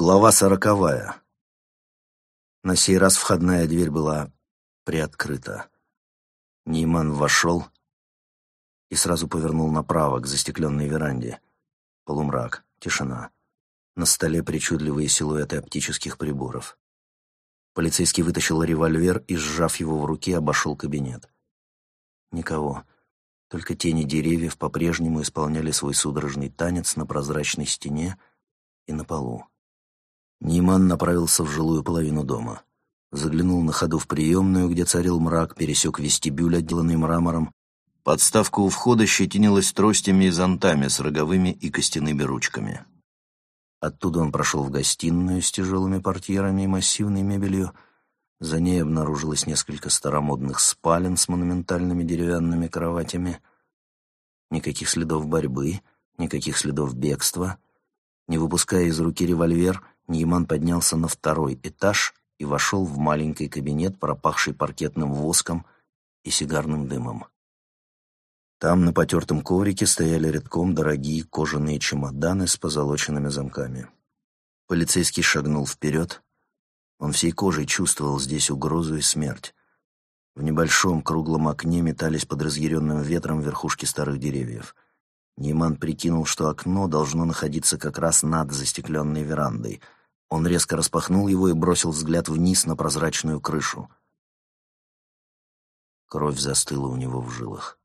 Глава сороковая. На сей раз входная дверь была приоткрыта. Нейман вошел и сразу повернул направо, к застекленной веранде. Полумрак, тишина. На столе причудливые силуэты оптических приборов. Полицейский вытащил револьвер и, сжав его в руке, обошел кабинет. Никого. Только тени деревьев по-прежнему исполняли свой судорожный танец на прозрачной стене и на полу. Ниман направился в жилую половину дома. Заглянул на ходу в приемную, где царил мрак, пересек вестибюль, отделанный мрамором. Подставка у входа щетинилась тростями и зонтами с роговыми и костяными ручками. Оттуда он прошел в гостиную с тяжелыми портьерами и массивной мебелью. За ней обнаружилось несколько старомодных спален с монументальными деревянными кроватями. Никаких следов борьбы, никаких следов бегства. Не выпуская из руки револьвер, Нейман поднялся на второй этаж и вошел в маленький кабинет, пропахший паркетным воском и сигарным дымом. Там на потертом коврике стояли редком дорогие кожаные чемоданы с позолоченными замками. Полицейский шагнул вперед. Он всей кожей чувствовал здесь угрозу и смерть. В небольшом круглом окне метались под разъяренным ветром верхушки старых деревьев. Нейман прикинул, что окно должно находиться как раз над застекленной верандой — он резко распахнул его и бросил взгляд вниз на прозрачную крышу. Кровь застыла у него в жилах.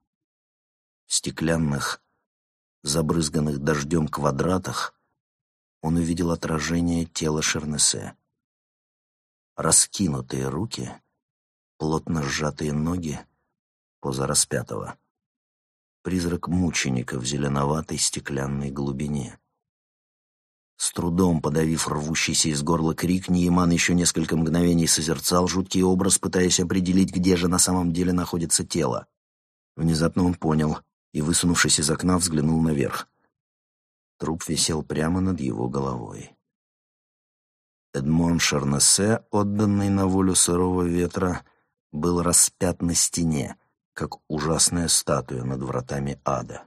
В стеклянных, забрызганных дождем квадратах он увидел отражение тела Шернесе. Раскинутые руки, плотно сжатые ноги, поза распятого. Призрак мученика в зеленоватой стеклянной глубине. С трудом подавив рвущийся из горла крик, Ниеман еще несколько мгновений созерцал жуткий образ, пытаясь определить, где же на самом деле находится тело. Внезапно он понял и, высунувшись из окна, взглянул наверх. Труп висел прямо над его головой. Эдмон Шарнесе, отданный на волю сырого ветра, был распят на стене, как ужасная статуя над вратами ада.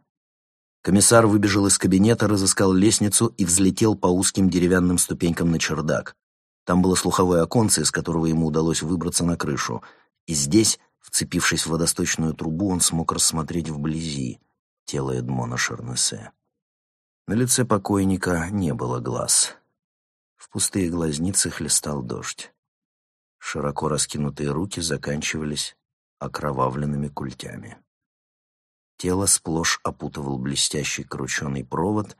Комиссар выбежал из кабинета, разыскал лестницу и взлетел по узким деревянным ступенькам на чердак. Там было слуховое оконце, из которого ему удалось выбраться на крышу. И здесь, вцепившись в водосточную трубу, он смог рассмотреть вблизи тело Эдмона Шарнесе. На лице покойника не было глаз. В пустые глазницы хлестал дождь. Широко раскинутые руки заканчивались окровавленными культями. Тело сплошь опутывал блестящий крученый провод,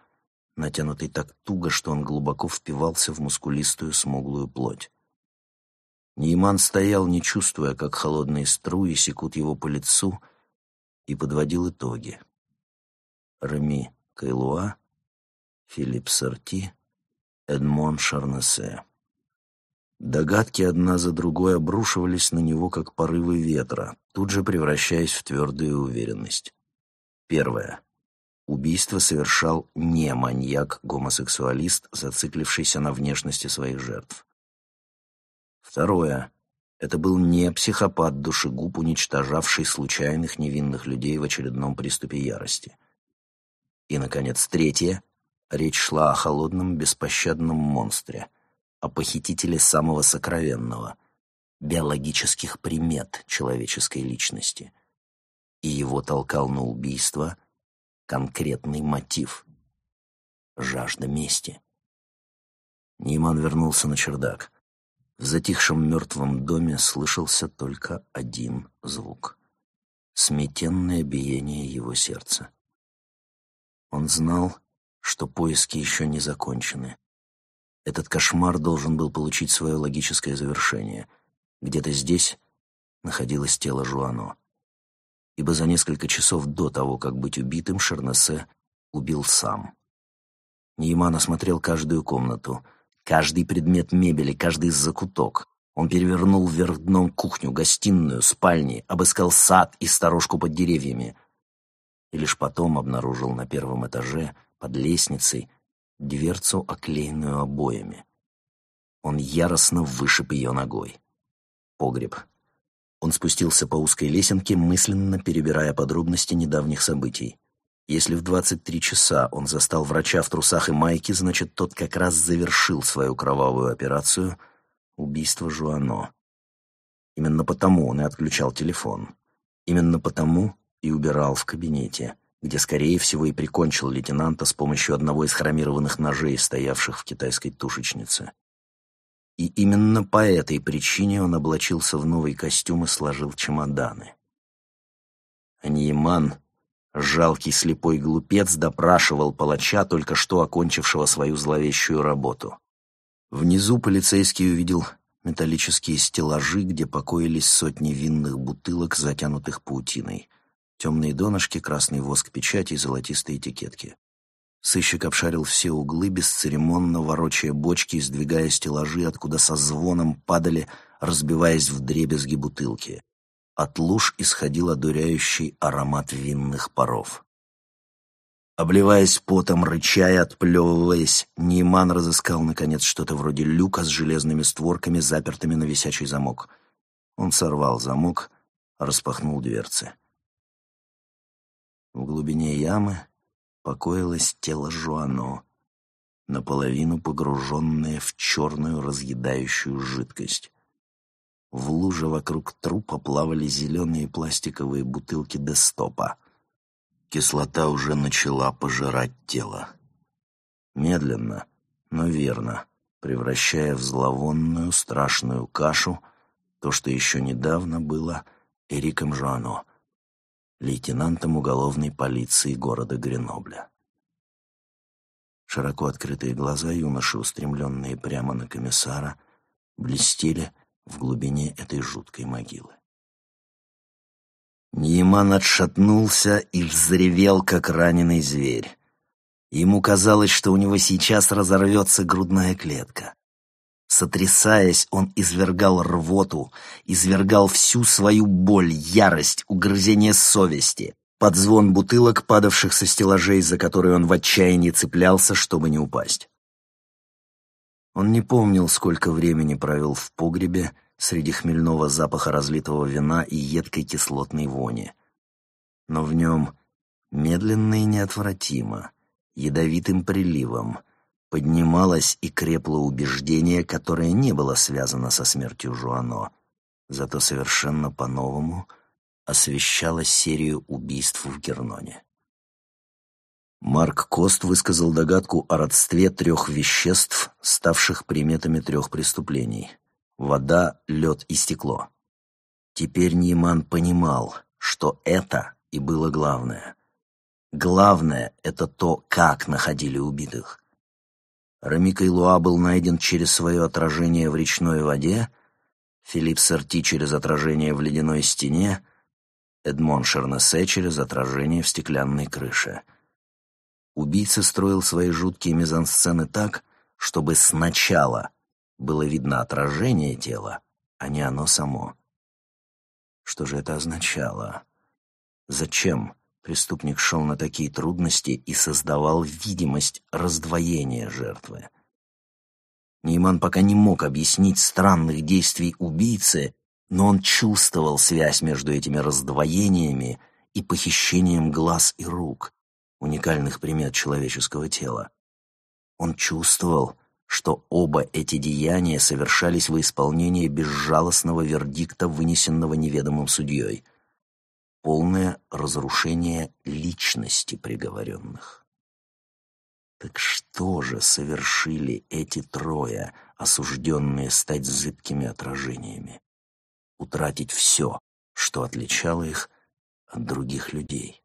натянутый так туго, что он глубоко впивался в мускулистую смуглую плоть. Нейман стоял, не чувствуя, как холодные струи секут его по лицу, и подводил итоги. Реми Кайлуа, Филипп Сорти, Эдмон Шарнесе. Догадки одна за другой обрушивались на него, как порывы ветра, тут же превращаясь в твердую уверенность. Первое. Убийство совершал не маньяк-гомосексуалист, зациклившийся на внешности своих жертв. Второе. Это был не психопат-душегуб, уничтожавший случайных невинных людей в очередном приступе ярости. И, наконец, третье. Речь шла о холодном, беспощадном монстре, о похитителе самого сокровенного, биологических примет человеческой личности — и его толкал на убийство конкретный мотив — жажда мести. Ниман вернулся на чердак. В затихшем мертвом доме слышался только один звук — сметенное биение его сердца. Он знал, что поиски еще не закончены. Этот кошмар должен был получить свое логическое завершение. Где-то здесь находилось тело Жуано ибо за несколько часов до того, как быть убитым, Шернесе убил сам. Нейман осмотрел каждую комнату, каждый предмет мебели, каждый закуток. Он перевернул вверх дном кухню, гостиную, спальни, обыскал сад и сторожку под деревьями. И лишь потом обнаружил на первом этаже, под лестницей, дверцу, оклеенную обоями. Он яростно вышиб ее ногой. Погреб, он спустился по узкой лесенке, мысленно перебирая подробности недавних событий. Если в 23 часа он застал врача в трусах и майке, значит, тот как раз завершил свою кровавую операцию — убийство Жуано. Именно потому он и отключал телефон. Именно потому и убирал в кабинете, где, скорее всего, и прикончил лейтенанта с помощью одного из хромированных ножей, стоявших в китайской тушечнице. И именно по этой причине он облачился в новый костюм и сложил чемоданы. Аниеман, жалкий слепой глупец, допрашивал палача, только что окончившего свою зловещую работу. Внизу полицейский увидел металлические стеллажи, где покоились сотни винных бутылок, затянутых паутиной. Темные донышки, красный воск печати и золотистые этикетки. Сыщик обшарил все углы, бесцеремонно ворочая бочки и сдвигая стеллажи, откуда со звоном падали, разбиваясь в дребезги бутылки. От луж исходил одуряющий аромат винных паров. Обливаясь потом, рыча и отплевываясь, Нейман разыскал, наконец, что-то вроде люка с железными створками, запертыми на висячий замок. Он сорвал замок, распахнул дверцы. В глубине ямы покоилось тело Жуано, наполовину погруженное в черную разъедающую жидкость. В луже вокруг трупа плавали зеленые пластиковые бутылки дестопа. Кислота уже начала пожирать тело. Медленно, но верно, превращая в зловонную страшную кашу то, что еще недавно было Эриком Жуано, лейтенантом уголовной полиции города Гренобля. Широко открытые глаза юноши, устремленные прямо на комиссара, блестели в глубине этой жуткой могилы. Нейман отшатнулся и взревел, как раненый зверь. Ему казалось, что у него сейчас разорвется грудная клетка. Сотрясаясь, он извергал рвоту, извергал всю свою боль, ярость, угрызение совести, под звон бутылок, падавших со стеллажей, за которые он в отчаянии цеплялся, чтобы не упасть. Он не помнил, сколько времени провел в погребе среди хмельного запаха разлитого вина и едкой кислотной вони. Но в нем медленно и неотвратимо, ядовитым приливом, поднималось и крепло убеждение, которое не было связано со смертью Жуано, зато совершенно по-новому освещало серию убийств в Герноне. Марк Кост высказал догадку о родстве трех веществ, ставших приметами трех преступлений — вода, лед и стекло. Теперь Нейман понимал, что это и было главное. Главное — это то, как находили убитых. Рамика Илуа был найден через свое отражение в речной воде, Филипп Сорти через отражение в ледяной стене, Эдмон Шернесе через отражение в стеклянной крыше — Убийца строил свои жуткие мизансцены так, чтобы сначала было видно отражение тела, а не оно само. Что же это означало? Зачем преступник шел на такие трудности и создавал видимость раздвоения жертвы? Нейман пока не мог объяснить странных действий убийцы, но он чувствовал связь между этими раздвоениями и похищением глаз и рук, уникальных примет человеческого тела. Он чувствовал, что оба эти деяния совершались во исполнении безжалостного вердикта, вынесенного неведомым судьей. Полное разрушение личности приговоренных. Так что же совершили эти трое, осужденные стать зыбкими отражениями? Утратить все, что отличало их от других людей.